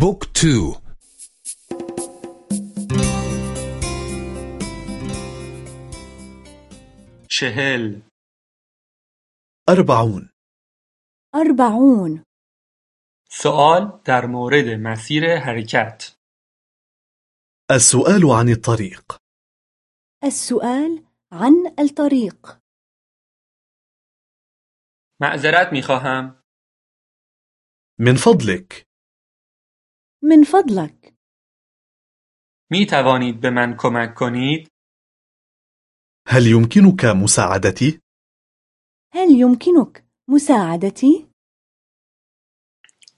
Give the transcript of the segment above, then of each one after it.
book two. چهل أربعون. أربعون. سوال در مورد مسیر حرکت. السؤال عن الطريق. السؤال عن الطريق. معذرت میخواهم. من فضلك. من فضلك می توانید به من کمک کنید هل يمكنك مساعدتي؟ هل يمكنك مساعدتي؟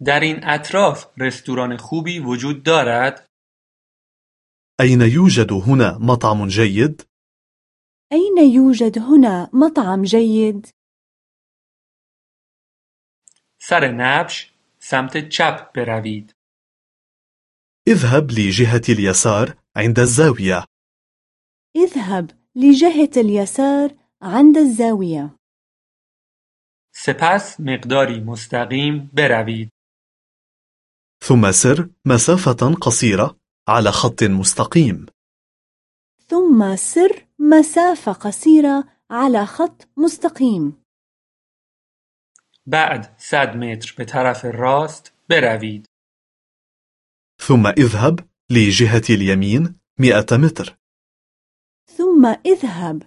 در این اطراف رستوران خوبی وجود دارد أين يوجد هنا مطعم جيد؟ أين يوجد هنا مطعم جيد؟ سر نبش سمت چپ بروید اذهب لجهة اليسار عند الزاوية. اذهب لجهة اليسار عند الزاوية. سپس مقداری مستقیم بروید. ثم سر مسافة قصيرة على خط مستقيم. ثم سر مسافة قصيرة على خط مستقيم. بعد 100 متر به طرف راست بروید. ثم اذهب لجهة اليمين مئة متر. ثم اذهب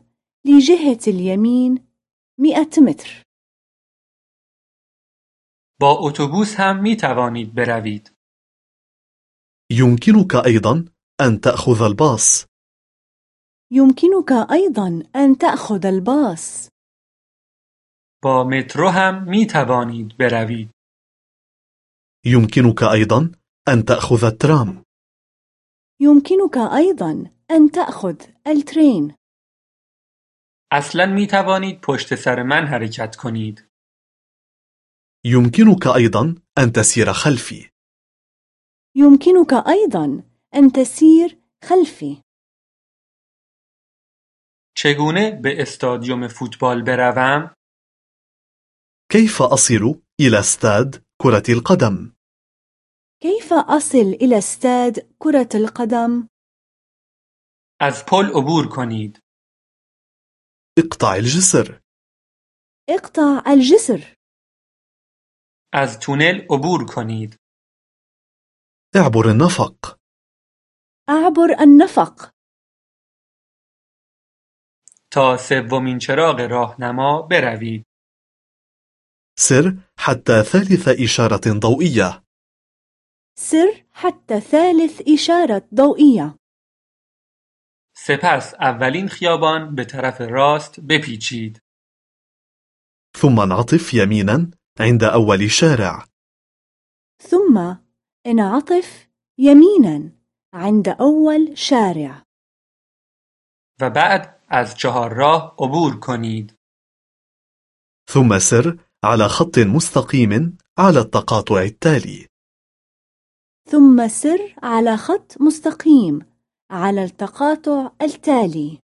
لجهة اليمين مئة متر. با اتوبوس هم می توانید بروید. يمكنك أيضا أن تأخذ الباص. يمكنك أيضا أن تأخذ الباص. با مترو هم می توانید بروید. يمكنك أيضا أن تأخذ الترام. يمكنك أيضا أن تأخذ الترين. أصلا می توانید پشت سر من حرکت کنید. يمكنك أيضا أن تسير خلفي. يمكنك أيضا أن تسير خلفي. چگونه به استادیوم فوتبال بروم؟ كيف أصل إلى استاد كرة القدم؟ كيف أصل إلى استاد كرة القدم؟ از پل عبور کنید. اقطع الجسر. اقطع الجسر. از تونل عبور کنید. اعبر النفق. أعبر النفق. تا سومین چراغ راهنما بروید. سر حتى ثالث إشارة ضوئية. سر حتى ثالث إشارة ضوئية. سپس اولین خیابان به طرف راست بپیچید. ثم انعطف يمينا عند أول شارع. ثم انعطف يمينا عند أول شارع. و بعد از چهار راه عبور کنید. ثم سر على خط مستقيم على التقاطع التالي. ثم سر على خط مستقيم على التقاطع التالي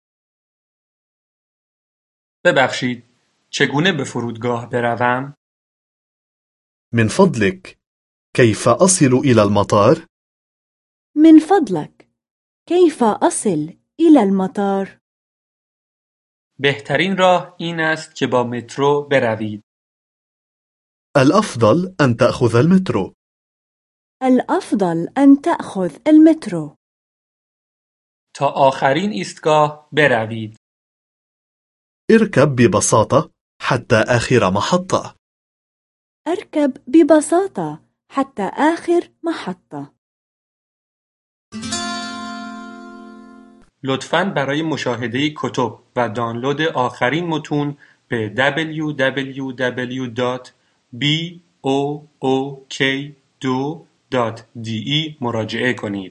ببخشید چگونه به فرودگاه بروم من فضلك كيف أصل إلى المطار؟ من فضلك كيف أصل إلى المطار؟ بهترین راه این است که با مترو بروید الأفضل أن تأخذ المترو الأفضل أن تأخذ المترو. تا آخرین ایستگاه بروید. اركب ببساطة حتى آخر محطة. أركب ببساطة حتى آخر محطة. لطفاً برای مشاهده کتب و دانلود آخرین متون به www.book2.de مراجعه کنید.